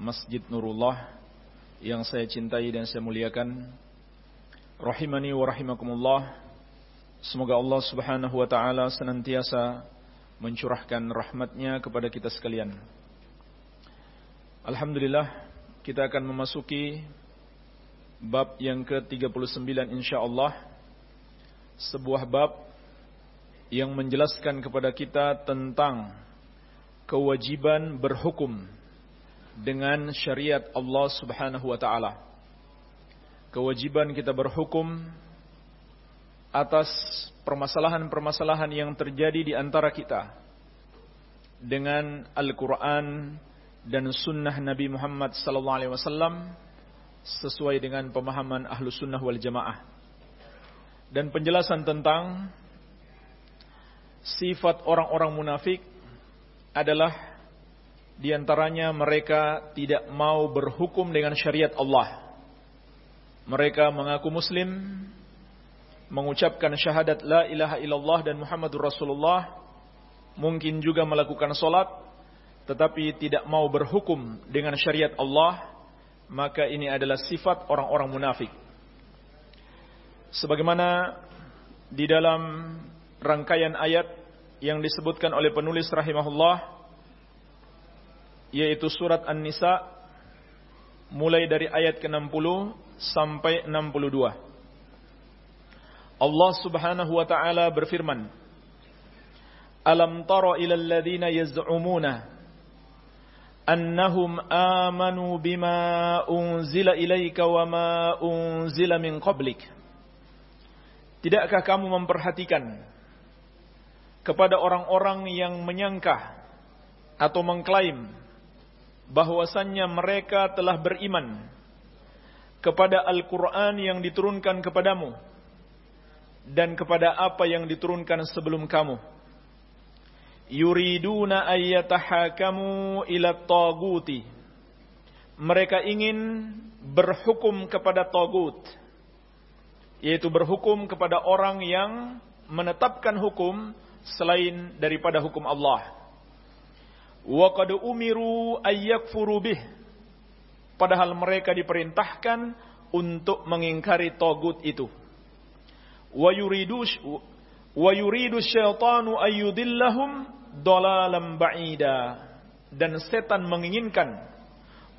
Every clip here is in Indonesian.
Masjid Nurullah yang saya cintai dan saya muliakan. Rahimani wa rahimakumullah. Semoga Allah Subhanahu wa taala senantiasa mencurahkan rahmatnya kepada kita sekalian. Alhamdulillah kita akan memasuki bab yang ke-39 insyaallah. Sebuah bab yang menjelaskan kepada kita tentang kewajiban berhukum dengan syariat Allah Subhanahu wa taala. Kewajiban kita berhukum atas permasalahan-permasalahan yang terjadi di antara kita dengan Al-Qur'an dan sunnah Nabi Muhammad sallallahu alaihi wasallam sesuai dengan pemahaman Ahlu Sunnah wal Jamaah. Dan penjelasan tentang sifat orang-orang munafik adalah di antaranya mereka tidak mau berhukum dengan syariat Allah. Mereka mengaku muslim, mengucapkan syahadat la ilaha illallah dan Muhammadur Rasulullah, mungkin juga melakukan solat, tetapi tidak mau berhukum dengan syariat Allah, maka ini adalah sifat orang-orang munafik. Sebagaimana di dalam rangkaian ayat yang disebutkan oleh penulis rahimahullah yaitu surat An-Nisa mulai dari ayat ke-60 sampai 62. Allah Subhanahu wa taala berfirman Alam tara ila alladhina yaz'umuna amanu bima unzila ilaika wa ma unzila min qablik Tidakkah kamu memperhatikan kepada orang-orang yang menyangka atau mengklaim bahwasannya mereka telah beriman kepada Al-Quran yang diturunkan kepadamu dan kepada apa yang diturunkan sebelum kamu. Yuriduna ayyatahakamu ila taguti. Mereka ingin berhukum kepada tagut yaitu berhukum kepada orang yang menetapkan hukum selain daripada hukum Allah. Wa qad umiru ayyakfuru bih. Padahal mereka diperintahkan untuk mengingkari tagut itu. Wa yuridu wa yuridu syaitanu ayyudillahum dalalan ba'ida. Dan setan menginginkan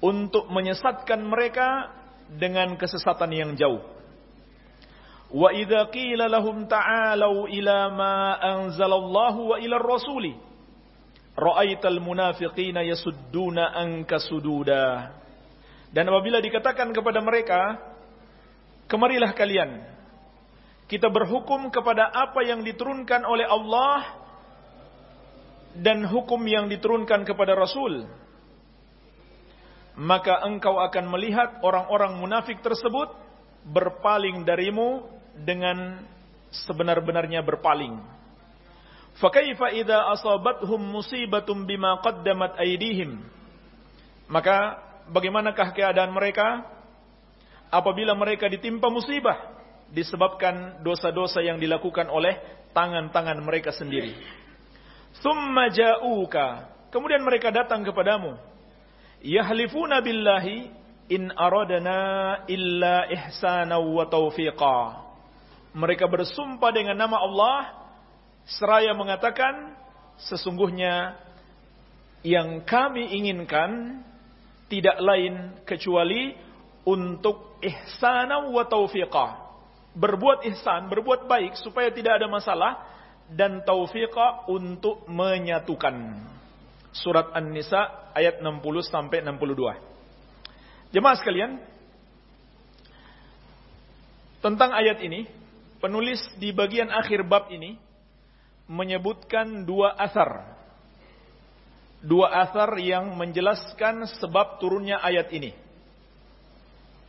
untuk menyesatkan mereka dengan kesesatan yang jauh. Wa idza qila lahum ta'alu ila ma anzalallahu wa ila ar-rasuli ra'aital munafiqina yasudduna anka sududa. Dan apabila dikatakan kepada mereka, kemarilah kalian kita berhukum kepada apa yang diturunkan oleh Allah dan hukum yang diturunkan kepada Rasul. Maka engkau akan melihat orang-orang munafik tersebut berpaling darimu dengan sebenar-benarnya berpaling. Fakaifa idza asabathum musibatum bima qaddamat aydihim? Maka bagaimanakah keadaan mereka apabila mereka ditimpa musibah disebabkan dosa-dosa yang dilakukan oleh tangan-tangan mereka sendiri. Thumma ja'uka. Kemudian mereka datang kepadamu. Yahlifuna billahi in aradana illa ihsana wa taufiqa. Mereka bersumpah dengan nama Allah seraya mengatakan sesungguhnya yang kami inginkan tidak lain kecuali untuk ihsana wa taufiqa. Berbuat ihsan, berbuat baik supaya tidak ada masalah dan taufiqa untuk menyatukan. Surat An-Nisa ayat 60 sampai 62. Jemaah sekalian, tentang ayat ini, penulis di bagian akhir bab ini menyebutkan dua asar dua asar yang menjelaskan sebab turunnya ayat ini.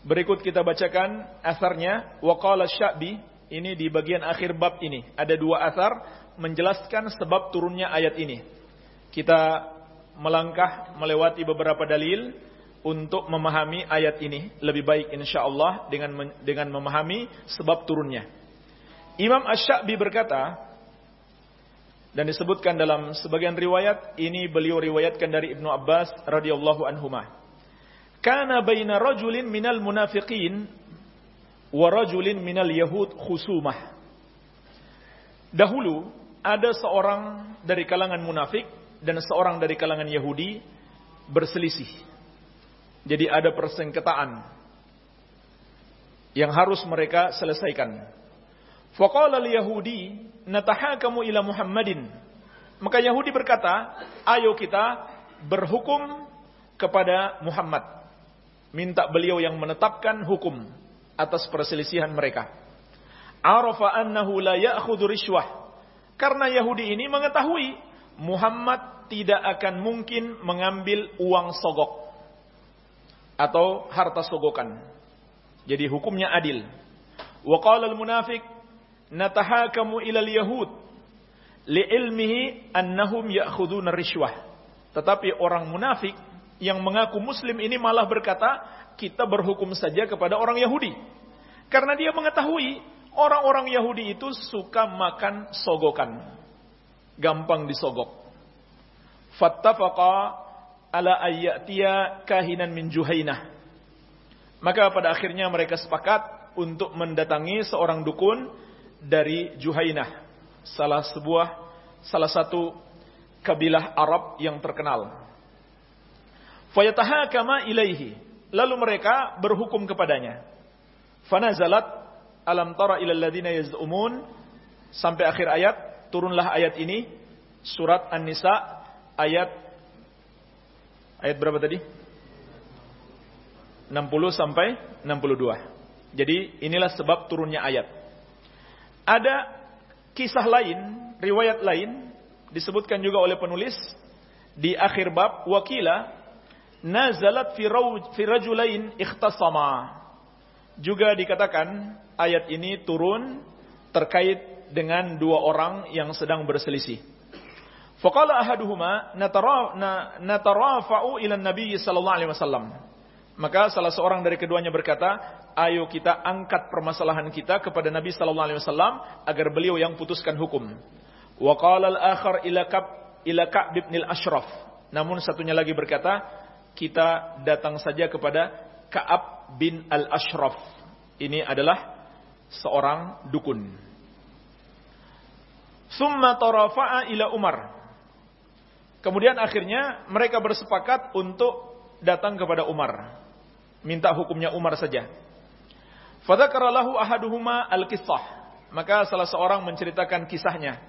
Berikut kita bacakan asarnya. Waqala Sya'bi. Ini di bagian akhir bab ini. Ada dua asar menjelaskan sebab turunnya ayat ini. Kita melangkah melewati beberapa dalil untuk memahami ayat ini lebih baik insyaallah dengan dengan memahami sebab turunnya. Imam Asy-Sya'bi berkata dan disebutkan dalam sebagian riwayat ini beliau riwayatkan dari Ibnu Abbas radhiyallahu anhuma. Kana baina rajulin minal munafiqin wa rajulin minal yahud khusumah. Dahulu ada seorang dari kalangan munafik dan seorang dari kalangan Yahudi berselisih. Jadi ada persengketaan yang harus mereka selesaikan. Faqala al-Yahudi natahakamu ila Muhammadin. Maka Yahudi berkata, ayo kita berhukum kepada Muhammad. Minta beliau yang menetapkan hukum atas perselisihan mereka. Arafa annahu la ya'khudhu rishwah. Karena Yahudi ini mengetahui Muhammad tidak akan mungkin mengambil uang sogok atau harta sogokan. Jadi hukumnya adil. Wa qala al-munafiq natahakamu ila al-yahud li'ilmihi annahum ya'khuduna rishwah. Tetapi orang munafik yang mengaku muslim ini malah berkata, kita berhukum saja kepada orang Yahudi. Karena dia mengetahui orang-orang Yahudi itu suka makan sogokan. Gampang disogok. Fattafaqa ala ayyatiya kahinan min juhainah. Maka pada akhirnya mereka sepakat untuk mendatangi seorang dukun dari Juhainah, salah sebuah salah satu kabilah Arab yang terkenal. Fayatahakama ilaihi. Lalu mereka berhukum kepadanya. Fanazalat alam tara ilal ladina yaz'umun sampai akhir ayat turunlah ayat ini surat An-Nisa ayat ayat berapa tadi? 60 sampai 62. Jadi inilah sebab turunnya ayat. Ada kisah lain, riwayat lain disebutkan juga oleh penulis di akhir bab wakila nazalat fi rajulain ikhtasama. Juga dikatakan ayat ini turun terkait dengan dua orang yang sedang berselisih. Faqala ahaduhuma natarafa'u ila Nabi sallallahu alaihi wasallam. Maka salah seorang dari keduanya berkata, ayo kita angkat permasalahan kita kepada Nabi sallallahu alaihi wasallam agar beliau yang putuskan hukum. Wa qala al-akhar ila Ka'b ila Ka'b bin al-Ashraf. Namun satunya lagi berkata, kita datang saja kepada Ka'ab bin al-Ashraf. Ini adalah seorang dukun. Summa tarafa'a ila Umar. Kemudian akhirnya mereka bersepakat untuk datang kepada Umar minta hukumnya Umar saja. Fadzakara lahu ahaduhuma al-qissah. Maka salah seorang menceritakan kisahnya.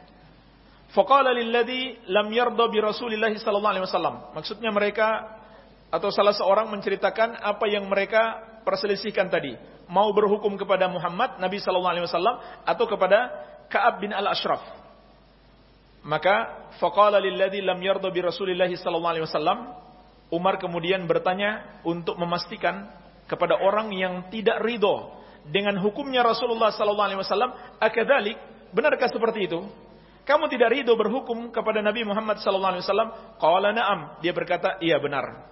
Faqala lilladzi lam yarda bi Rasulillah sallallahu alaihi wasallam. Maksudnya mereka atau salah seorang menceritakan apa yang mereka perselisihkan tadi. Mau berhukum kepada Muhammad Nabi sallallahu alaihi wasallam atau kepada Ka'ab bin Al-Ashraf. Maka faqala lilladzi lam yarda bi Rasulillah sallallahu alaihi wasallam Umar kemudian bertanya untuk memastikan kepada orang yang tidak ridho dengan hukumnya Rasulullah sallallahu alaihi wasallam, "Akadzalik? Benarkah seperti itu?" Kamu tidak ridho berhukum kepada Nabi Muhammad sallallahu alaihi wasallam? Qala na'am. Dia berkata, "Iya benar."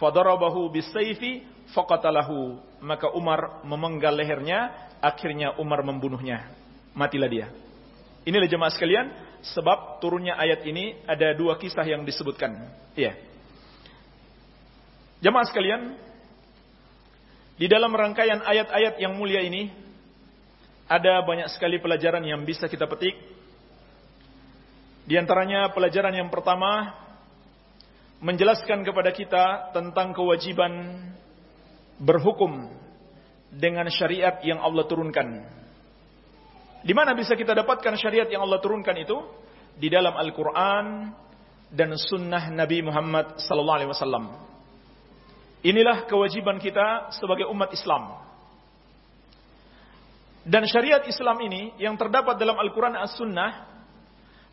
Fadarabahu bisayfi faqatalahu. Maka Umar memenggal lehernya, akhirnya Umar membunuhnya. Matilah dia. Inilah jemaah sekalian, sebab turunnya ayat ini ada dua kisah yang disebutkan. Iya. Jemaah sekalian, di dalam rangkaian ayat-ayat yang mulia ini ada banyak sekali pelajaran yang bisa kita petik. Di antaranya pelajaran yang pertama menjelaskan kepada kita tentang kewajiban berhukum dengan syariat yang Allah turunkan. Di mana bisa kita dapatkan syariat yang Allah turunkan itu? Di dalam Al-Quran dan Sunnah Nabi Muhammad Sallallahu Alaihi Wasallam. Inilah kewajiban kita sebagai umat Islam. Dan syariat Islam ini yang terdapat dalam Al-Quran As-Sunnah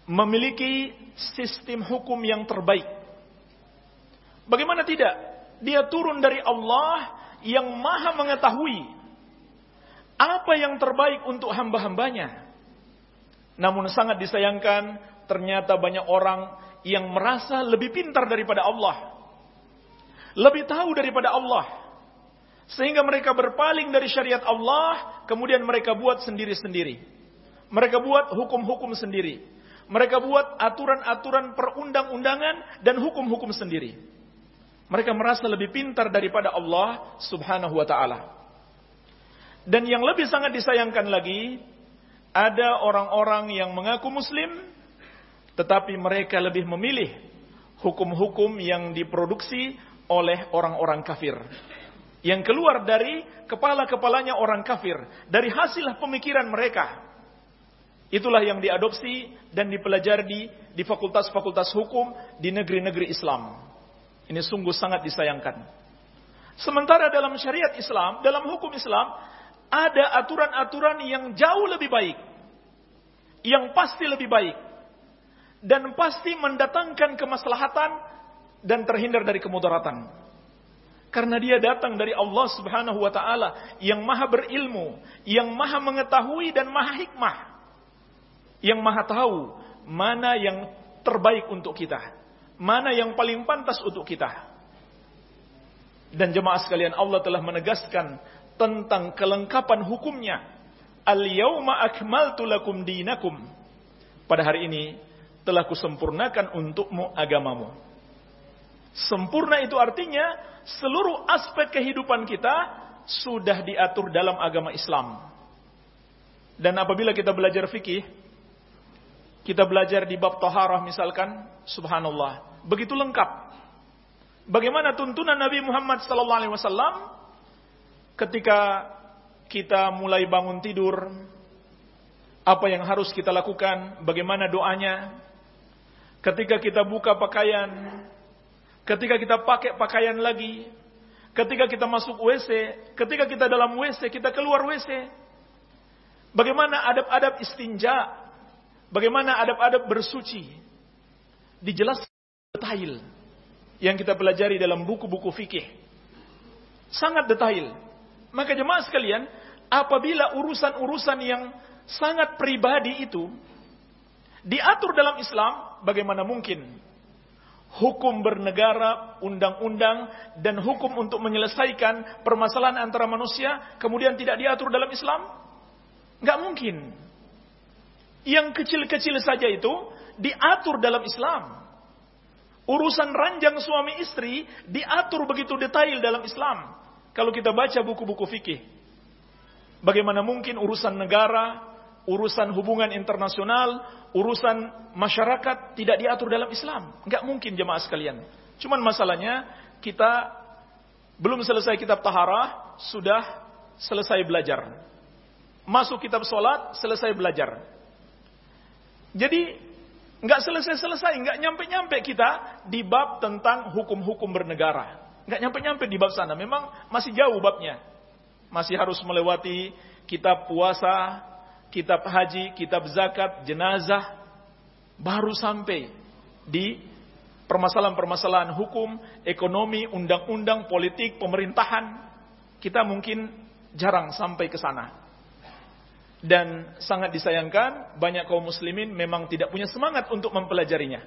memiliki sistem hukum yang terbaik Bagaimana tidak? Dia turun dari Allah yang maha mengetahui apa yang terbaik untuk hamba-hambanya. Namun sangat disayangkan, ternyata banyak orang yang merasa lebih pintar daripada Allah. Lebih tahu daripada Allah. Sehingga mereka berpaling dari syariat Allah, kemudian mereka buat sendiri-sendiri. Mereka buat hukum-hukum sendiri. Mereka buat aturan-aturan perundang-undangan dan hukum-hukum sendiri. Mereka merasa lebih pintar daripada Allah subhanahu wa ta'ala. Dan yang lebih sangat disayangkan lagi, ada orang-orang yang mengaku muslim, tetapi mereka lebih memilih hukum-hukum yang diproduksi oleh orang-orang kafir. Yang keluar dari kepala-kepalanya orang kafir, dari hasil pemikiran mereka. Itulah yang diadopsi dan dipelajari di, fakultas-fakultas hukum di negeri-negeri Islam. Ini sungguh sangat disayangkan. Sementara dalam syariat Islam, dalam hukum Islam, ada aturan-aturan yang jauh lebih baik. Yang pasti lebih baik. Dan pasti mendatangkan kemaslahatan dan terhindar dari kemudaratan. Karena dia datang dari Allah subhanahu wa ta'ala yang maha berilmu, yang maha mengetahui dan maha hikmah. Yang maha tahu mana yang terbaik untuk kita mana yang paling pantas untuk kita. Dan jemaah sekalian Allah telah menegaskan tentang kelengkapan hukumnya. Al-yawma akmaltu lakum dinakum. Pada hari ini telah kusempurnakan untukmu agamamu. Sempurna itu artinya seluruh aspek kehidupan kita sudah diatur dalam agama Islam. Dan apabila kita belajar fikih, kita belajar di bab taharah misalkan, subhanallah, begitu lengkap. Bagaimana tuntunan Nabi Muhammad wasallam ketika kita mulai bangun tidur, apa yang harus kita lakukan, bagaimana doanya, ketika kita buka pakaian, ketika kita pakai pakaian lagi, ketika kita masuk WC, ketika kita dalam WC, kita keluar WC, bagaimana adab-adab istinja, Bagaimana adab-adab bersuci dijelaskan detail yang kita pelajari dalam buku-buku fikih. Sangat detail. Maka jemaah sekalian, apabila urusan-urusan yang sangat pribadi itu diatur dalam Islam, bagaimana mungkin hukum bernegara, undang-undang, dan hukum untuk menyelesaikan permasalahan antara manusia kemudian tidak diatur dalam Islam? Nggak mungkin. Yang kecil-kecil saja itu diatur dalam Islam. Urusan ranjang suami istri diatur begitu detail dalam Islam. Kalau kita baca buku-buku fikih. Bagaimana mungkin urusan negara, urusan hubungan internasional, urusan masyarakat tidak diatur dalam Islam? Enggak mungkin jemaah sekalian. Cuman masalahnya kita belum selesai kitab taharah, sudah selesai belajar. Masuk kitab sholat, selesai belajar. Jadi nggak selesai-selesai, nggak nyampe-nyampe kita di bab tentang hukum-hukum bernegara. Nggak nyampe-nyampe di bab sana. Memang masih jauh babnya. Masih harus melewati kitab puasa, kitab haji, kitab zakat, jenazah. Baru sampai di permasalahan-permasalahan hukum, ekonomi, undang-undang, politik, pemerintahan. Kita mungkin jarang sampai ke sana. Dan sangat disayangkan, banyak kaum muslimin memang tidak punya semangat untuk mempelajarinya.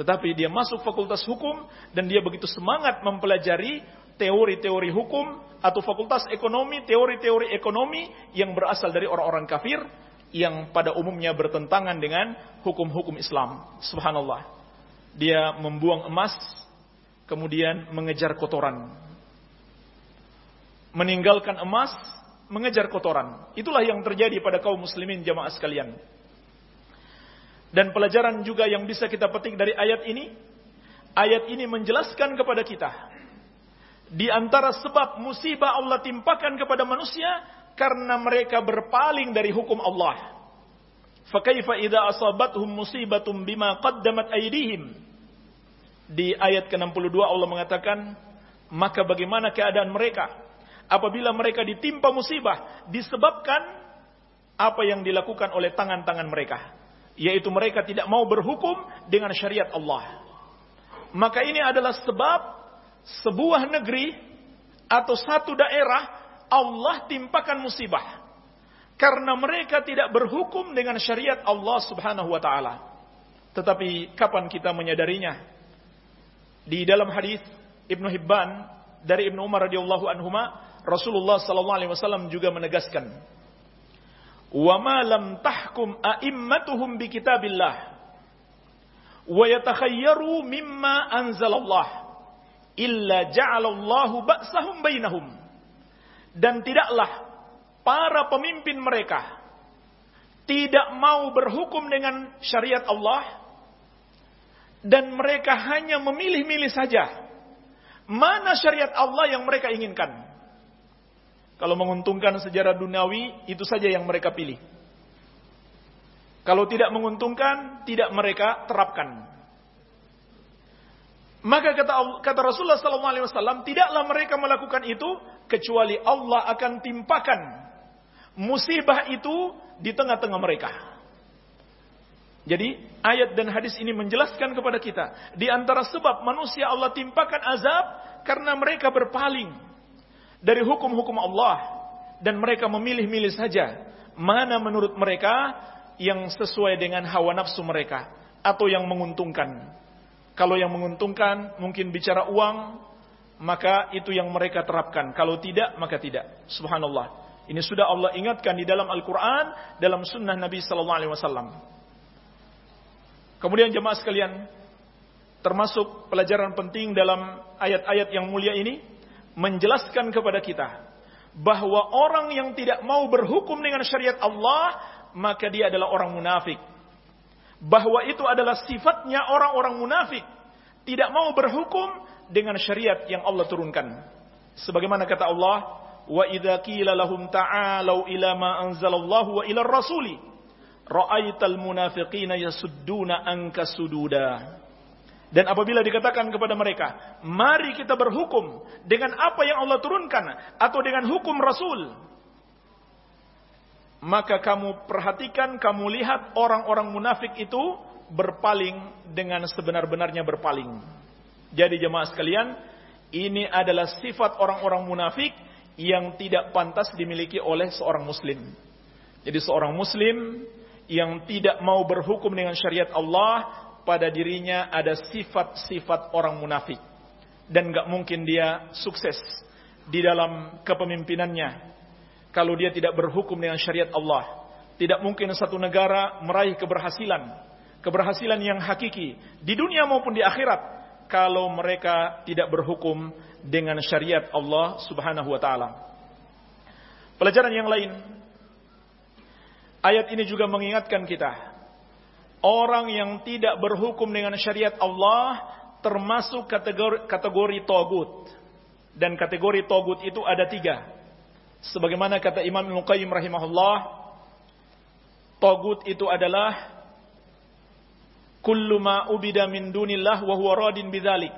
Tetapi dia masuk fakultas hukum dan dia begitu semangat mempelajari teori-teori hukum atau fakultas ekonomi, teori-teori ekonomi yang berasal dari orang-orang kafir yang pada umumnya bertentangan dengan hukum-hukum Islam. Subhanallah. Dia membuang emas, kemudian mengejar kotoran. Meninggalkan emas, mengejar kotoran. Itulah yang terjadi pada kaum muslimin jamaah sekalian. Dan pelajaran juga yang bisa kita petik dari ayat ini, ayat ini menjelaskan kepada kita di antara sebab musibah Allah timpakan kepada manusia karena mereka berpaling dari hukum Allah. Fakaifa idza asabathum musibatum bima qaddamat aydihim. Di ayat ke-62 Allah mengatakan, maka bagaimana keadaan mereka apabila mereka ditimpa musibah disebabkan apa yang dilakukan oleh tangan-tangan mereka yaitu mereka tidak mau berhukum dengan syariat Allah maka ini adalah sebab sebuah negeri atau satu daerah Allah timpakan musibah karena mereka tidak berhukum dengan syariat Allah Subhanahu wa taala. Tetapi kapan kita menyadarinya? Di dalam hadis Ibnu Hibban dari Ibnu Umar radhiyallahu anhuma, Rasulullah sallallahu alaihi wasallam juga menegaskan, "Wa ma lam tahkum a'immatuhum bi kitabillah wa yatakhayyaru mimma anzalallah." illa ja'alallahu ba'sahum bainahum. Dan tidaklah para pemimpin mereka tidak mau berhukum dengan syariat Allah dan mereka hanya memilih-milih saja mana syariat Allah yang mereka inginkan. Kalau menguntungkan sejarah duniawi, itu saja yang mereka pilih. Kalau tidak menguntungkan, tidak mereka terapkan. Maka kata kata Rasulullah wasallam, tidaklah mereka melakukan itu kecuali Allah akan timpakan musibah itu di tengah-tengah mereka. Jadi ayat dan hadis ini menjelaskan kepada kita di antara sebab manusia Allah timpakan azab karena mereka berpaling dari hukum-hukum Allah dan mereka memilih-milih saja mana menurut mereka yang sesuai dengan hawa nafsu mereka atau yang menguntungkan. Kalau yang menguntungkan mungkin bicara uang, maka itu yang mereka terapkan. Kalau tidak, maka tidak. Subhanallah. Ini sudah Allah ingatkan di dalam Al-Quran, dalam sunnah Nabi Sallallahu Alaihi Wasallam. Kemudian jemaah sekalian, termasuk pelajaran penting dalam ayat-ayat yang mulia ini, menjelaskan kepada kita bahwa orang yang tidak mau berhukum dengan syariat Allah, maka dia adalah orang munafik bahwa itu adalah sifatnya orang-orang munafik, tidak mau berhukum dengan syariat yang Allah turunkan. Sebagaimana kata Allah, "Wa idza qila lahum ta'alu ila ma anzalallahu wa ila rasuli, ra'aital munafiqina yasudduna anka sududa." Dan apabila dikatakan kepada mereka, "Mari kita berhukum dengan apa yang Allah turunkan atau dengan hukum Rasul," maka kamu perhatikan, kamu lihat orang-orang munafik itu berpaling dengan sebenar-benarnya berpaling. Jadi jemaah sekalian, ini adalah sifat orang-orang munafik yang tidak pantas dimiliki oleh seorang muslim. Jadi seorang muslim yang tidak mau berhukum dengan syariat Allah, pada dirinya ada sifat-sifat orang munafik. Dan gak mungkin dia sukses di dalam kepemimpinannya, kalau dia tidak berhukum dengan syariat Allah. Tidak mungkin satu negara meraih keberhasilan, keberhasilan yang hakiki di dunia maupun di akhirat kalau mereka tidak berhukum dengan syariat Allah Subhanahu wa taala. Pelajaran yang lain ayat ini juga mengingatkan kita orang yang tidak berhukum dengan syariat Allah termasuk kategori kategori togut dan kategori togut itu ada tiga sebagaimana kata Imam Ibnu Qayyim rahimahullah tagut itu adalah kullu ma ubida min dunillah wa huwa radin bidzalik.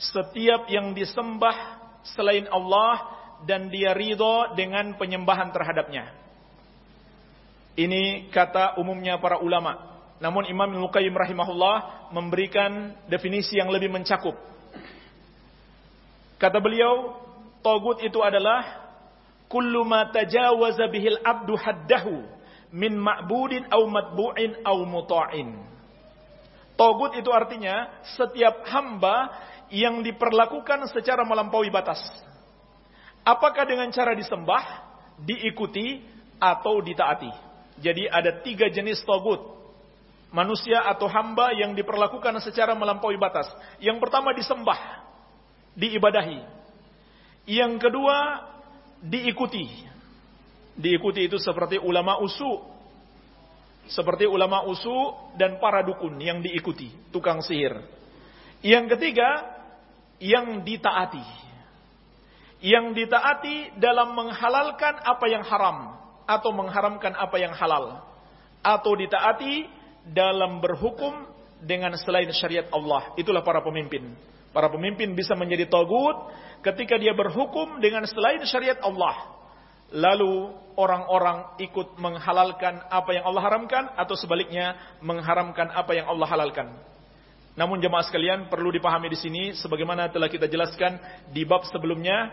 Setiap yang disembah selain Allah dan dia ridho dengan penyembahan terhadapnya. Ini kata umumnya para ulama. Namun Imam Ibnu Qayyim rahimahullah memberikan definisi yang lebih mencakup. Kata beliau Togut itu adalah kullu ma tajawaza bihil abdu haddahu min ma'budin au matbu'in au muta'in. Togut itu artinya setiap hamba yang diperlakukan secara melampaui batas. Apakah dengan cara disembah, diikuti, atau ditaati. Jadi ada tiga jenis togut. Manusia atau hamba yang diperlakukan secara melampaui batas. Yang pertama disembah, diibadahi. Yang kedua diikuti. Diikuti itu seperti ulama usu. Seperti ulama usu dan para dukun yang diikuti, tukang sihir. Yang ketiga, yang ditaati. Yang ditaati dalam menghalalkan apa yang haram atau mengharamkan apa yang halal. Atau ditaati dalam berhukum dengan selain syariat Allah. Itulah para pemimpin. Para pemimpin bisa menjadi togut ketika dia berhukum dengan selain syariat Allah. Lalu orang-orang ikut menghalalkan apa yang Allah haramkan atau sebaliknya mengharamkan apa yang Allah halalkan. Namun jemaah sekalian perlu dipahami di sini sebagaimana telah kita jelaskan di bab sebelumnya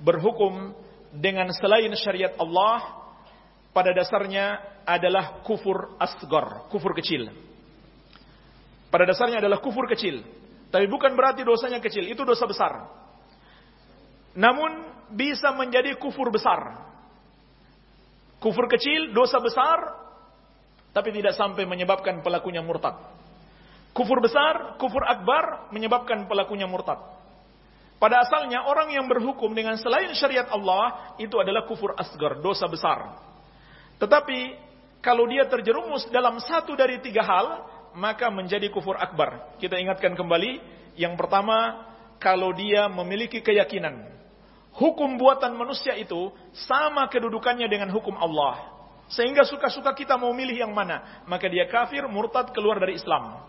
berhukum dengan selain syariat Allah pada dasarnya adalah kufur asgar, kufur kecil. Pada dasarnya adalah kufur kecil. Tapi bukan berarti dosanya kecil, itu dosa besar. Namun bisa menjadi kufur besar. Kufur kecil, dosa besar, tapi tidak sampai menyebabkan pelakunya murtad. Kufur besar, kufur akbar menyebabkan pelakunya murtad. Pada asalnya orang yang berhukum dengan selain syariat Allah itu adalah kufur asgar, dosa besar. Tetapi kalau dia terjerumus dalam satu dari tiga hal, maka menjadi kufur akbar. Kita ingatkan kembali, yang pertama, kalau dia memiliki keyakinan hukum buatan manusia itu sama kedudukannya dengan hukum Allah. Sehingga suka-suka kita mau milih yang mana, maka dia kafir, murtad, keluar dari Islam.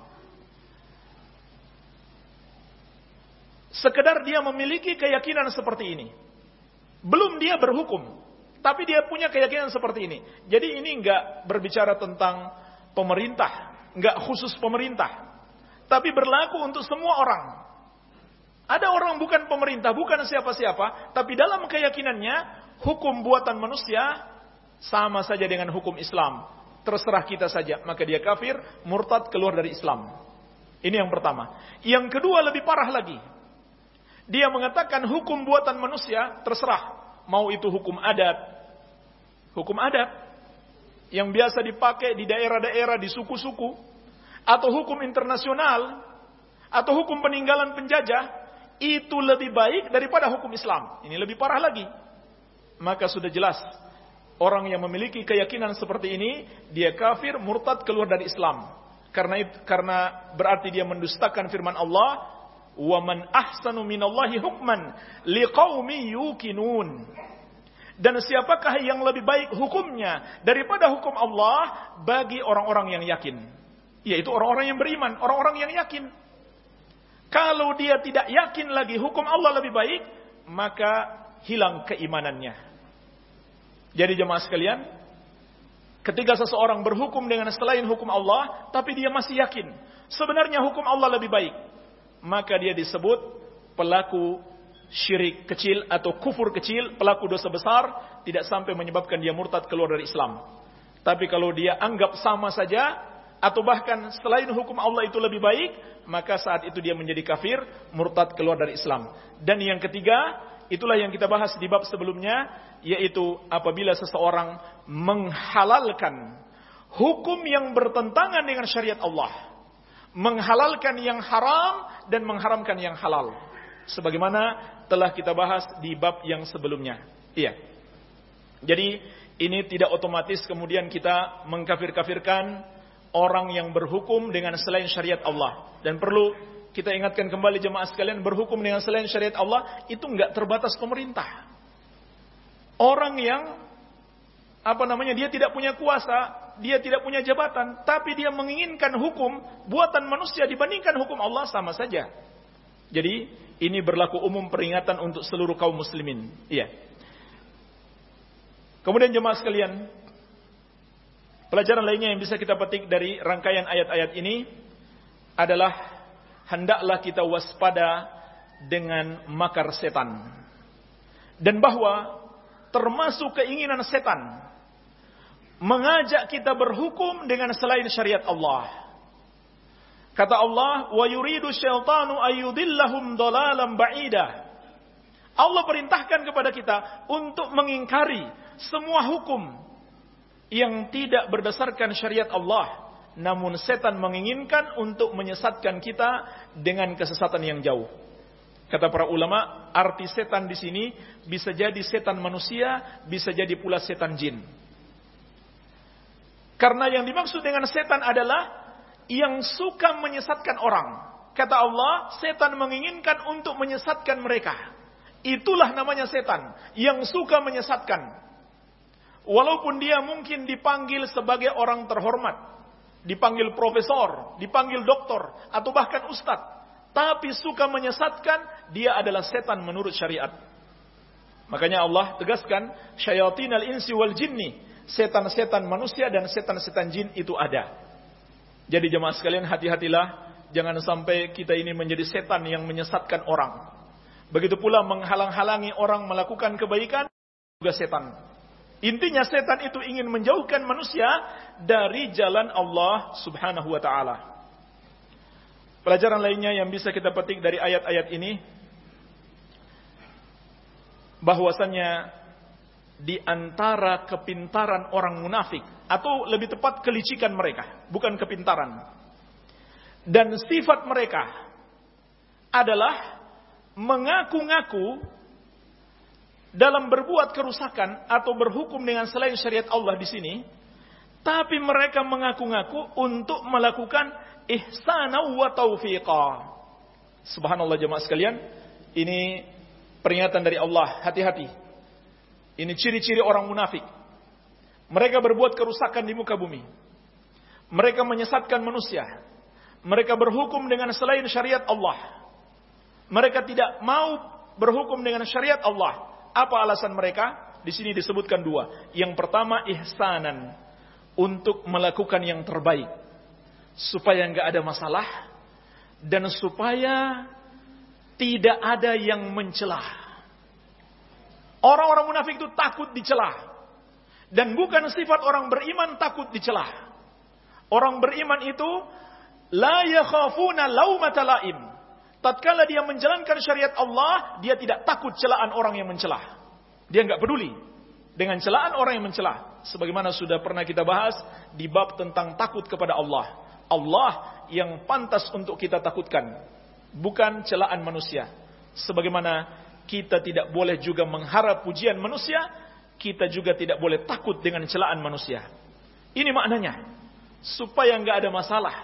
Sekedar dia memiliki keyakinan seperti ini. Belum dia berhukum, tapi dia punya keyakinan seperti ini. Jadi ini enggak berbicara tentang pemerintah, enggak khusus pemerintah, tapi berlaku untuk semua orang. Ada orang bukan pemerintah, bukan siapa-siapa, tapi dalam keyakinannya hukum buatan manusia sama saja dengan hukum Islam. Terserah kita saja, maka dia kafir, murtad keluar dari Islam. Ini yang pertama. Yang kedua lebih parah lagi. Dia mengatakan hukum buatan manusia terserah, mau itu hukum adat, hukum adat yang biasa dipakai di daerah-daerah di suku-suku atau hukum internasional atau hukum peninggalan penjajah itu lebih baik daripada hukum Islam. Ini lebih parah lagi. Maka sudah jelas orang yang memiliki keyakinan seperti ini dia kafir, murtad keluar dari Islam. Karena itu, karena berarti dia mendustakan firman Allah, "Wa man ahsanu minallahi hukman liqaumi yuqinun." Dan siapakah yang lebih baik hukumnya daripada hukum Allah bagi orang-orang yang yakin? Yaitu orang-orang yang beriman, orang-orang yang yakin. Kalau dia tidak yakin lagi hukum Allah lebih baik, maka hilang keimanannya. Jadi jemaah sekalian, ketika seseorang berhukum dengan selain hukum Allah, tapi dia masih yakin sebenarnya hukum Allah lebih baik, maka dia disebut pelaku syirik kecil atau kufur kecil, pelaku dosa besar, tidak sampai menyebabkan dia murtad keluar dari Islam. Tapi kalau dia anggap sama saja, atau bahkan selain hukum Allah itu lebih baik, maka saat itu dia menjadi kafir, murtad keluar dari Islam. Dan yang ketiga, itulah yang kita bahas di bab sebelumnya, yaitu apabila seseorang menghalalkan hukum yang bertentangan dengan syariat Allah. Menghalalkan yang haram dan mengharamkan yang halal. Sebagaimana telah kita bahas di bab yang sebelumnya. Iya. Jadi ini tidak otomatis kemudian kita mengkafir-kafirkan orang yang berhukum dengan selain syariat Allah. Dan perlu kita ingatkan kembali jemaah sekalian, berhukum dengan selain syariat Allah itu enggak terbatas pemerintah. Orang yang apa namanya dia tidak punya kuasa, dia tidak punya jabatan, tapi dia menginginkan hukum buatan manusia dibandingkan hukum Allah sama saja. Jadi ini berlaku umum peringatan untuk seluruh kaum muslimin. Iya. Kemudian jemaah sekalian, Pelajaran lainnya yang bisa kita petik dari rangkaian ayat-ayat ini adalah hendaklah kita waspada dengan makar setan. Dan bahwa termasuk keinginan setan mengajak kita berhukum dengan selain syariat Allah. Kata Allah, "Wa yuridu syaitanu ayyudillahum dhalalan ba'ida." Allah perintahkan kepada kita untuk mengingkari semua hukum yang tidak berdasarkan syariat Allah. Namun setan menginginkan untuk menyesatkan kita dengan kesesatan yang jauh. Kata para ulama, arti setan di sini bisa jadi setan manusia, bisa jadi pula setan jin. Karena yang dimaksud dengan setan adalah yang suka menyesatkan orang. Kata Allah, setan menginginkan untuk menyesatkan mereka. Itulah namanya setan, yang suka menyesatkan. Walaupun dia mungkin dipanggil sebagai orang terhormat, dipanggil profesor, dipanggil doktor, atau bahkan ustadz, tapi suka menyesatkan, dia adalah setan menurut syariat. Makanya Allah tegaskan, syayatin al-insi wal jinni, setan-setan manusia dan setan-setan jin itu ada. Jadi jemaah sekalian hati-hatilah Jangan sampai kita ini menjadi setan yang menyesatkan orang. Begitu pula menghalang-halangi orang melakukan kebaikan juga setan. Intinya setan itu ingin menjauhkan manusia dari jalan Allah Subhanahu wa taala. Pelajaran lainnya yang bisa kita petik dari ayat-ayat ini bahwasannya di antara kepintaran orang munafik atau lebih tepat kelicikan mereka, bukan kepintaran. Dan sifat mereka adalah mengaku-ngaku dalam berbuat kerusakan atau berhukum dengan selain syariat Allah di sini, tapi mereka mengaku-ngaku untuk melakukan ihsana wa taufiqa. Subhanallah jemaah sekalian, ini peringatan dari Allah, hati-hati. Ini ciri-ciri orang munafik. Mereka berbuat kerusakan di muka bumi. Mereka menyesatkan manusia. Mereka berhukum dengan selain syariat Allah. Mereka tidak mau berhukum dengan syariat Allah. Apa alasan mereka? Di sini disebutkan dua. Yang pertama ihsanan untuk melakukan yang terbaik supaya nggak ada masalah dan supaya tidak ada yang mencelah. Orang-orang munafik itu takut dicelah. Dan bukan sifat orang beriman takut dicelah. Orang beriman itu la yakhafuna laumata laim. Tatkala dia menjalankan syariat Allah, dia tidak takut celaan orang yang mencelah. Dia nggak peduli dengan celaan orang yang mencelah. Sebagaimana sudah pernah kita bahas di bab tentang takut kepada Allah. Allah yang pantas untuk kita takutkan, bukan celaan manusia. Sebagaimana kita tidak boleh juga mengharap pujian manusia, kita juga tidak boleh takut dengan celaan manusia. Ini maknanya, supaya nggak ada masalah,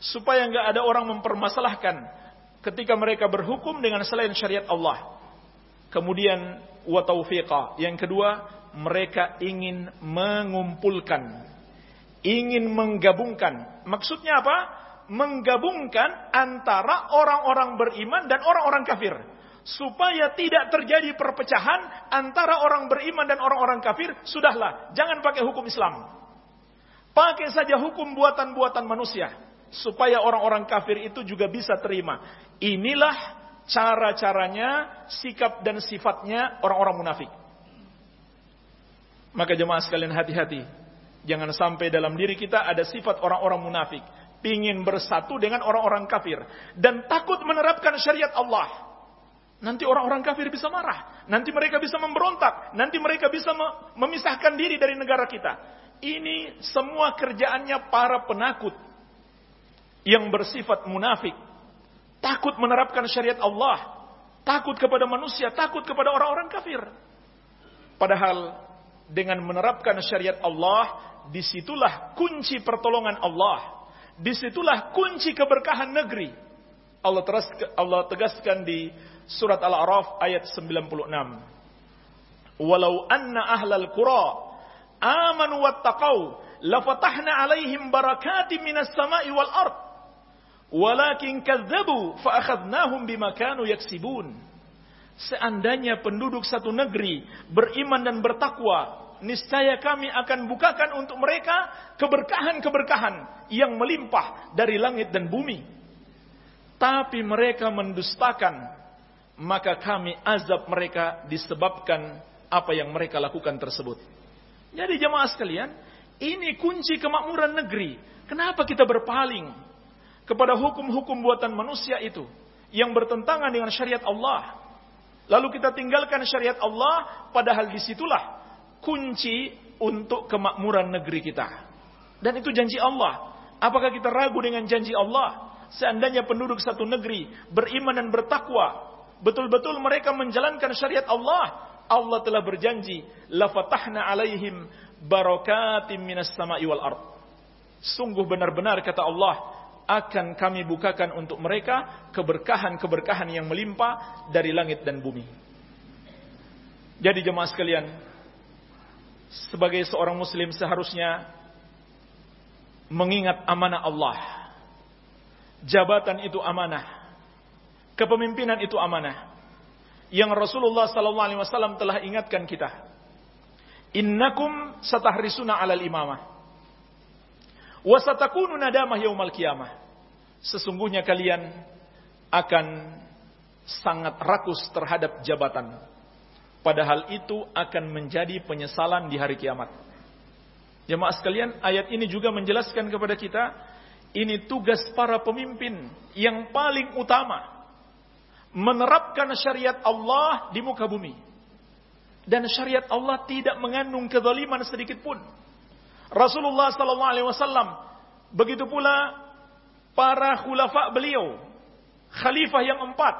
supaya nggak ada orang mempermasalahkan ketika mereka berhukum dengan selain syariat Allah. Kemudian wa taufiqa. Yang kedua, mereka ingin mengumpulkan, ingin menggabungkan. Maksudnya apa? Menggabungkan antara orang-orang beriman dan orang-orang kafir. Supaya tidak terjadi perpecahan antara orang beriman dan orang-orang kafir, sudahlah, jangan pakai hukum Islam. Pakai saja hukum buatan-buatan manusia. Supaya orang-orang kafir itu juga bisa terima. Inilah cara-caranya, sikap dan sifatnya orang-orang munafik. Maka jemaah sekalian hati-hati. Jangan sampai dalam diri kita ada sifat orang-orang munafik. Pingin bersatu dengan orang-orang kafir. Dan takut menerapkan syariat Allah. Nanti orang-orang kafir bisa marah. Nanti mereka bisa memberontak. Nanti mereka bisa memisahkan diri dari negara kita. Ini semua kerjaannya para penakut. Yang bersifat munafik. Takut menerapkan syariat Allah. Takut kepada manusia. Takut kepada orang-orang kafir. Padahal dengan menerapkan syariat Allah, di situlah kunci pertolongan Allah. Di situlah kunci keberkahan negeri. Allah, teras, Allah tegaskan di surat Al-A'raf ayat 96. Walau anna ahlal qura amanu wattaqau lafatahna alaihim barakatim minas sama'i wal ard. Walakin kadzabu fa akhadnahum bima kanu yaksibun. Seandainya penduduk satu negeri beriman dan bertakwa, niscaya kami akan bukakan untuk mereka keberkahan-keberkahan yang melimpah dari langit dan bumi. Tapi mereka mendustakan, maka kami azab mereka disebabkan apa yang mereka lakukan tersebut. Jadi jemaah sekalian, ini kunci kemakmuran negeri. Kenapa kita berpaling kepada hukum-hukum buatan manusia itu yang bertentangan dengan syariat Allah? Lalu kita tinggalkan syariat Allah, padahal di situlah kunci untuk kemakmuran negeri kita. Dan itu janji Allah. Apakah kita ragu dengan janji Allah? Seandainya penduduk satu negeri beriman dan bertakwa, betul-betul mereka menjalankan syariat Allah, Allah telah berjanji, lafatahna alaihim barakatim minas sama'i wal ard. Sungguh benar-benar kata Allah, akan kami bukakan untuk mereka keberkahan-keberkahan yang melimpah dari langit dan bumi. Jadi jemaah sekalian, sebagai seorang muslim seharusnya mengingat amanah Allah. Jabatan itu amanah. Kepemimpinan itu amanah. Yang Rasulullah sallallahu alaihi wasallam telah ingatkan kita. Innakum satahrisuna alal imamah. Wasatakunu nadamah yaumal qiyamah. sesungguhnya kalian akan sangat rakus terhadap jabatan. Padahal itu akan menjadi penyesalan di hari kiamat. Jemaah sekalian, ayat ini juga menjelaskan kepada kita, ini tugas para pemimpin yang paling utama. Menerapkan syariat Allah di muka bumi. Dan syariat Allah tidak mengandung kezaliman sedikit pun. Rasulullah SAW, begitu pula para khulafa beliau, khalifah yang empat,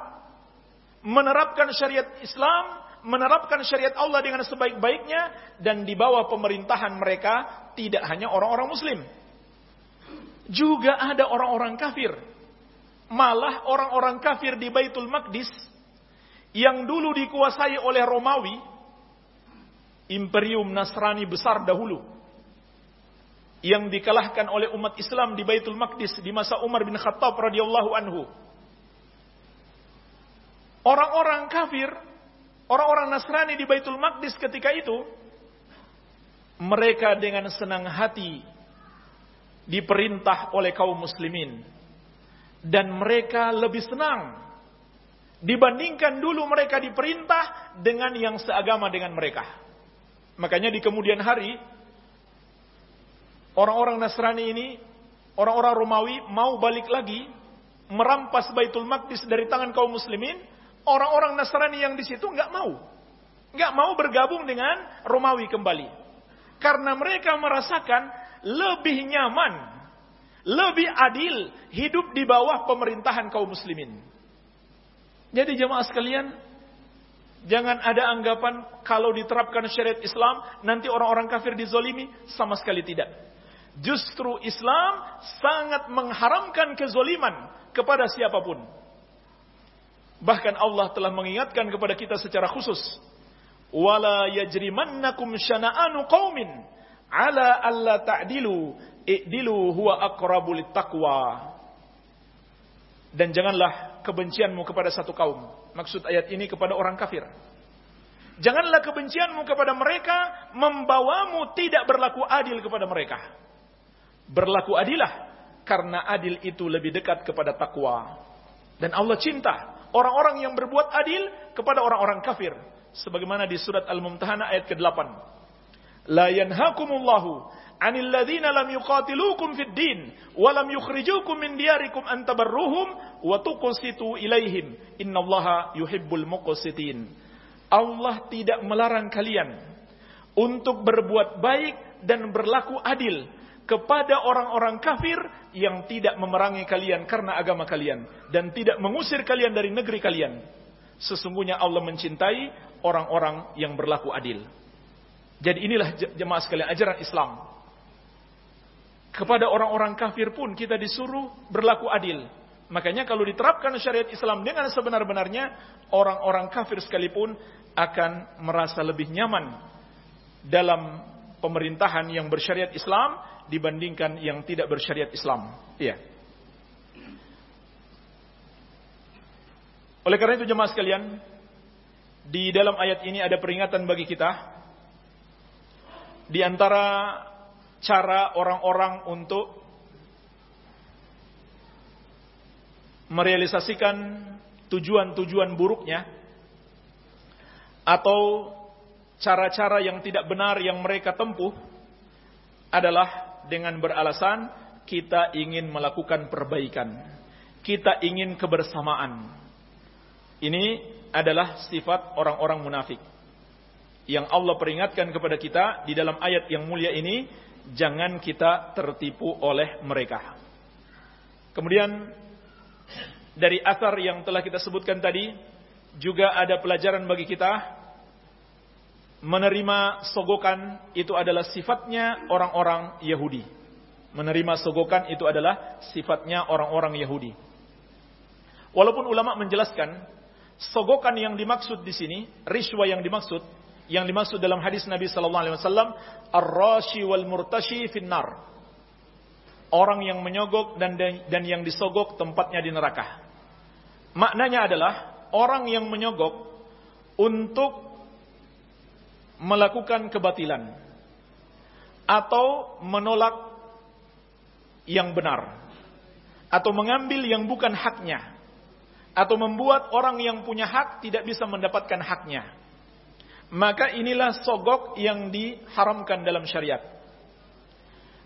menerapkan syariat Islam, menerapkan syariat Allah dengan sebaik-baiknya, dan di bawah pemerintahan mereka tidak hanya orang-orang Muslim, juga ada orang-orang kafir. Malah orang-orang kafir di Baitul Maqdis yang dulu dikuasai oleh Romawi, imperium Nasrani besar dahulu, yang dikalahkan oleh umat Islam di Baitul Maqdis di masa Umar bin Khattab radhiyallahu anhu. Orang-orang kafir, orang-orang Nasrani di Baitul Maqdis ketika itu mereka dengan senang hati diperintah oleh kaum muslimin dan mereka lebih senang dibandingkan dulu mereka diperintah dengan yang seagama dengan mereka. Makanya di kemudian hari orang-orang Nasrani ini, orang-orang Romawi mau balik lagi merampas Baitul Maqdis dari tangan kaum muslimin, orang-orang Nasrani yang di situ nggak mau. nggak mau bergabung dengan Romawi kembali. Karena mereka merasakan lebih nyaman, lebih adil hidup di bawah pemerintahan kaum muslimin. Jadi jemaah sekalian, jangan ada anggapan kalau diterapkan syariat Islam nanti orang-orang kafir dizolimi, sama sekali tidak. Justru Islam sangat mengharamkan kezoliman kepada siapa pun. Bahkan Allah telah mengingatkan kepada kita secara khusus. Wala yajrimannakum syana'anu qaumin ala alla ta'dilu i'dilu huwa aqrabu taqwa. Dan janganlah kebencianmu kepada satu kaum. Maksud ayat ini kepada orang kafir. Janganlah kebencianmu kepada mereka membawamu tidak berlaku adil kepada mereka Berlaku adilah karena adil itu lebih dekat kepada takwa. Dan Allah cinta orang-orang yang berbuat adil kepada orang-orang kafir. Sebagaimana di surat Al-Mumtahanah ayat ke-8. La yanhakumullahu anil ladzina lam yuqatilukum fid din wa lam yukhrijukum min diyarikum an tabarruhum wa tuqsitu ilaihim innallaha yuhibbul muqsitin. Allah tidak melarang kalian untuk berbuat baik dan berlaku adil kepada orang-orang kafir yang tidak memerangi kalian karena agama kalian dan tidak mengusir kalian dari negeri kalian. Sesungguhnya Allah mencintai orang-orang yang berlaku adil. Jadi inilah jemaah sekalian ajaran Islam. Kepada orang-orang kafir pun kita disuruh berlaku adil. Makanya kalau diterapkan syariat Islam dengan sebenar-benarnya, orang-orang kafir sekalipun akan merasa lebih nyaman dalam pemerintahan yang bersyariat Islam dibandingkan yang tidak bersyariat Islam. Iya. Oleh karena itu jemaah sekalian, di dalam ayat ini ada peringatan bagi kita di antara cara orang-orang untuk merealisasikan tujuan-tujuan buruknya atau cara-cara yang tidak benar yang mereka tempuh adalah dengan beralasan kita ingin melakukan perbaikan. Kita ingin kebersamaan. Ini adalah sifat orang-orang munafik. Yang Allah peringatkan kepada kita di dalam ayat yang mulia ini, jangan kita tertipu oleh mereka. Kemudian dari asar yang telah kita sebutkan tadi, juga ada pelajaran bagi kita menerima sogokan itu adalah sifatnya orang-orang Yahudi. Menerima sogokan itu adalah sifatnya orang-orang Yahudi. Walaupun ulama menjelaskan sogokan yang dimaksud di sini, riswa yang dimaksud, yang dimaksud dalam hadis Nabi sallallahu alaihi wasallam, ar-rashi wal murtashi finnar. Orang yang menyogok dan dan yang disogok tempatnya di neraka. Maknanya adalah orang yang menyogok untuk melakukan kebatilan atau menolak yang benar atau mengambil yang bukan haknya atau membuat orang yang punya hak tidak bisa mendapatkan haknya. Maka inilah sogok yang diharamkan dalam syariat.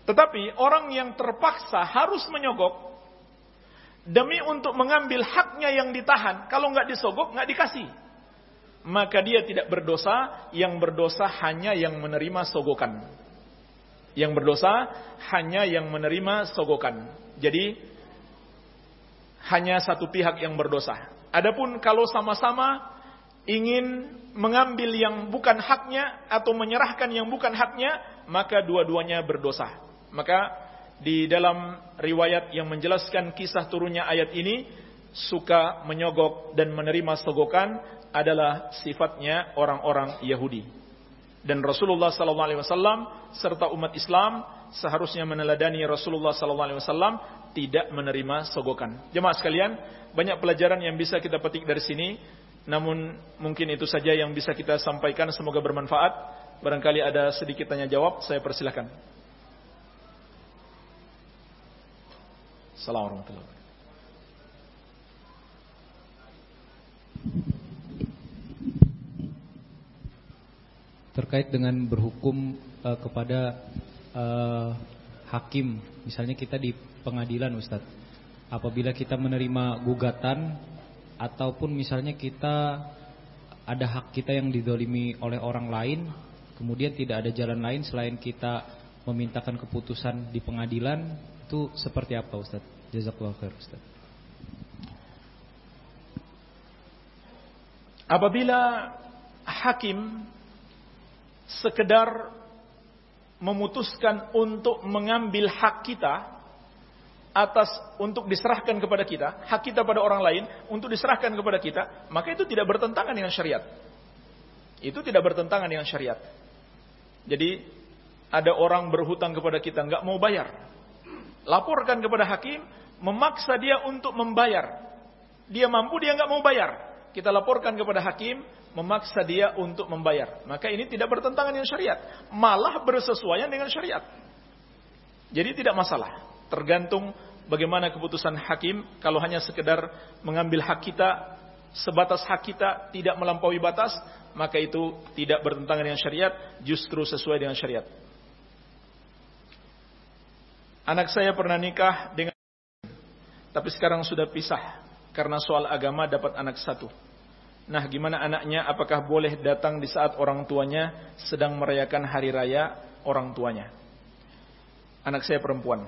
Tetapi orang yang terpaksa harus menyogok demi untuk mengambil haknya yang ditahan, kalau nggak disogok nggak dikasih, maka dia tidak berdosa. Yang berdosa hanya yang menerima sogokan. Yang berdosa hanya yang menerima sogokan. Jadi hanya satu pihak yang berdosa. Adapun kalau sama-sama ingin mengambil yang bukan haknya atau menyerahkan yang bukan haknya, maka dua-duanya berdosa. Maka di dalam riwayat yang menjelaskan kisah turunnya ayat ini, suka menyogok dan menerima sogokan adalah sifatnya orang-orang Yahudi. Dan Rasulullah SAW serta umat Islam seharusnya meneladani Rasulullah SAW tidak menerima sogokan. Jemaah sekalian, banyak pelajaran yang bisa kita petik dari sini. Namun mungkin itu saja yang bisa kita sampaikan. Semoga bermanfaat. Barangkali ada sedikit tanya jawab, saya persilahkan. Assalamualaikum warahmatullahi wabarakatuh. Terkait dengan berhukum uh, kepada uh, hakim, misalnya kita di pengadilan Ustadz. Apabila kita menerima gugatan Ataupun misalnya kita Ada hak kita yang didolimi oleh orang lain Kemudian tidak ada jalan lain selain kita Memintakan keputusan di pengadilan Itu seperti apa Ustadz? Jazakallah khair Ustadz. Apabila hakim sekedar memutuskan untuk mengambil hak kita atas untuk diserahkan kepada kita, hak kita pada orang lain untuk diserahkan kepada kita, maka itu tidak bertentangan dengan syariat. Itu tidak bertentangan dengan syariat. Jadi ada orang berhutang kepada kita nggak mau bayar, laporkan kepada hakim, memaksa dia untuk membayar. Dia mampu, dia nggak mau bayar. Kita laporkan kepada hakim, memaksa dia untuk membayar. Maka ini tidak bertentangan dengan syariat, malah bersesuaian dengan syariat. Jadi tidak masalah. Tergantung bagaimana keputusan hakim. Kalau hanya sekedar mengambil hak kita sebatas hak kita tidak melampaui batas maka itu tidak bertentangan dengan syariat justru sesuai dengan syariat. Anak saya pernah nikah dengan tapi sekarang sudah pisah. Karena soal agama dapat anak satu nah gimana anaknya apakah boleh datang di saat orang tuanya sedang merayakan hari raya orang tuanya anak saya perempuan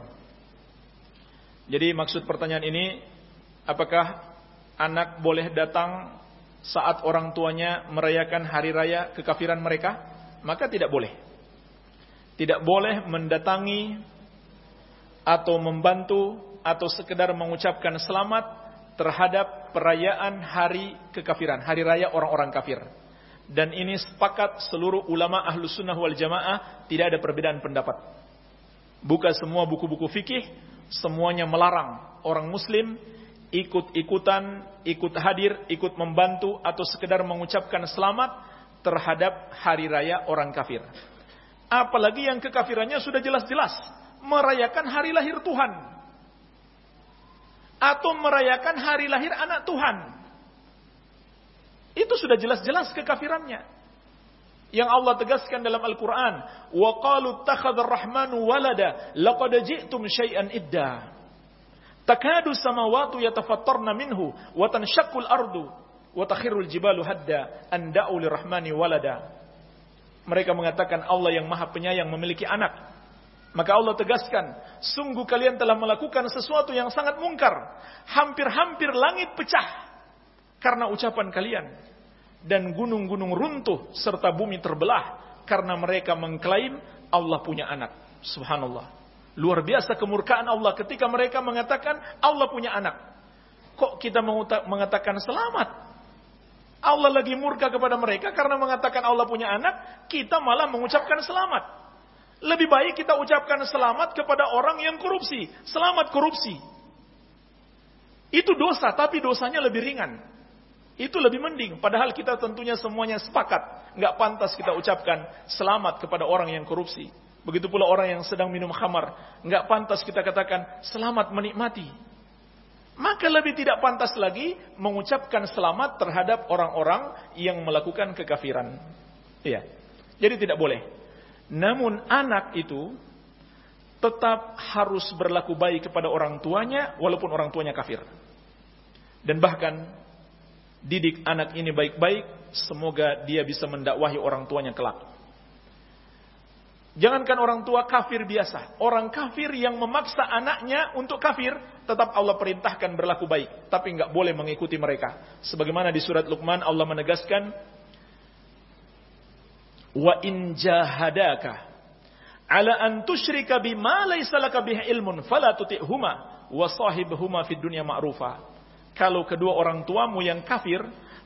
jadi maksud pertanyaan ini, apakah anak boleh datang saat orang tuanya merayakan hari raya kekafiran mereka? Maka tidak boleh. Tidak boleh mendatangi atau membantu atau sekedar mengucapkan selamat terhadap perayaan hari kekafiran, hari raya orang-orang kafir. Dan ini sepakat seluruh ulama ahlu sunnah wal jamaah tidak ada perbedaan pendapat. Buka semua buku-buku fikih semuanya melarang orang muslim ikut-ikutan, ikut hadir, ikut membantu atau sekedar mengucapkan selamat terhadap hari raya orang kafir. Apalagi yang kekafirannya sudah jelas-jelas merayakan hari lahir Tuhan atau merayakan hari lahir anak Tuhan. Itu sudah jelas-jelas kekafirannya yang Allah tegaskan dalam Al-Quran. Wa qalu rahmanu walada laqad ji'tum syai'an idda. Takadu samawatu yatafattarna minhu wa tanshaqqul ardu wa takhirul jibalu hadda an walada. Mereka mengatakan Allah yang Maha Penyayang memiliki anak. Maka Allah tegaskan, sungguh kalian telah melakukan sesuatu yang sangat mungkar. Hampir-hampir langit pecah karena ucapan kalian dan gunung-gunung runtuh serta bumi terbelah karena mereka mengklaim Allah punya anak. Subhanallah. Luar biasa kemurkaan Allah ketika mereka mengatakan Allah punya anak. Kok kita mengatakan selamat? Allah lagi murka kepada mereka karena mengatakan Allah punya anak, kita malah mengucapkan selamat. Lebih baik kita ucapkan selamat kepada orang yang korupsi. Selamat korupsi. Itu dosa, tapi dosanya lebih ringan. Itu lebih mending. Padahal kita tentunya semuanya sepakat. Nggak pantas kita ucapkan selamat kepada orang yang korupsi. Begitu pula orang yang sedang minum khamar. Nggak pantas kita katakan selamat menikmati. Maka lebih tidak pantas lagi mengucapkan selamat terhadap orang-orang yang melakukan kekafiran. Iya. Jadi tidak boleh. Namun anak itu tetap harus berlaku baik kepada orang tuanya walaupun orang tuanya kafir. Dan bahkan didik anak ini baik-baik, semoga dia bisa mendakwahi orang tuanya kelak. Jangankan orang tua kafir biasa, orang kafir yang memaksa anaknya untuk kafir, tetap Allah perintahkan berlaku baik, tapi nggak boleh mengikuti mereka. Sebagaimana di surat Luqman Allah menegaskan, wa in jahadaka ala an tusyrika bima laysa laka bih ilmun fala tuti'huma wa sahibhuma fid dunya ma'rufa. Kalau kedua orang tuamu yang kafir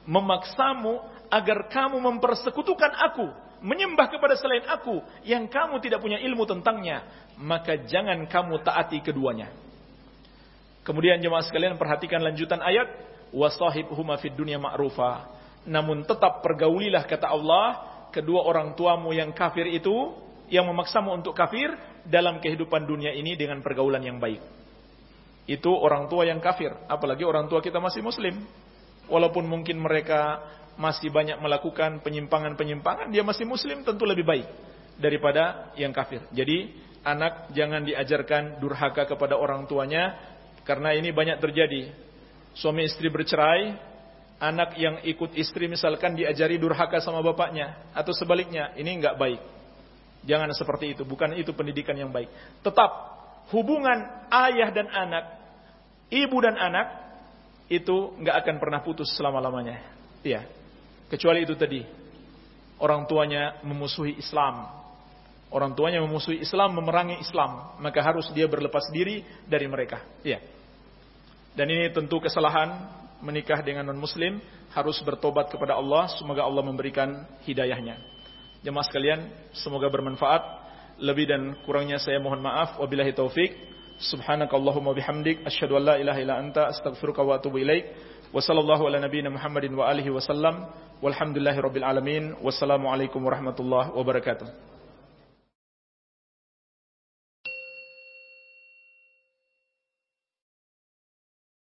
memaksamu agar kamu mempersekutukan aku menyembah kepada selain aku yang kamu tidak punya ilmu tentangnya, maka jangan kamu taati keduanya. Kemudian jemaah sekalian perhatikan lanjutan ayat wasahibhuma fid dunya ma'rufa. Namun tetap pergaulilah kata Allah kedua orang tuamu yang kafir itu yang memaksamu untuk kafir dalam kehidupan dunia ini dengan pergaulan yang baik. Itu orang tua yang kafir, apalagi orang tua kita masih muslim. Walaupun mungkin mereka masih banyak melakukan penyimpangan-penyimpangan, dia masih muslim tentu lebih baik daripada yang kafir. Jadi anak jangan diajarkan durhaka kepada orang tuanya karena ini banyak terjadi. Suami istri bercerai, anak yang ikut istri misalkan diajari durhaka sama bapaknya atau sebaliknya, ini enggak baik. Jangan seperti itu, bukan itu pendidikan yang baik. Tetap hubungan ayah dan anak, ibu dan anak itu enggak akan pernah putus selama-lamanya. Iya. Kecuali itu tadi. Orang tuanya memusuhi Islam. Orang tuanya memusuhi Islam, memerangi Islam. Maka harus dia berlepas diri dari mereka. Iya. Dan ini tentu kesalahan menikah dengan non-muslim. Harus bertobat kepada Allah. Semoga Allah memberikan hidayahnya. Jemaah sekalian, semoga bermanfaat. Lebih dan kurangnya saya mohon maaf. Wabillahi taufik. Subhanakallahumma bihamdik. Asyhadu an la ilaha illa anta. Astagfiruka wa atubu ilaik. Wa sallallahu ala nabiyina Muhammadin wa alihi wa. Walhamdulillahi rabbil alamin. Wassalamualaikum warahmatullahi wabarakatuh.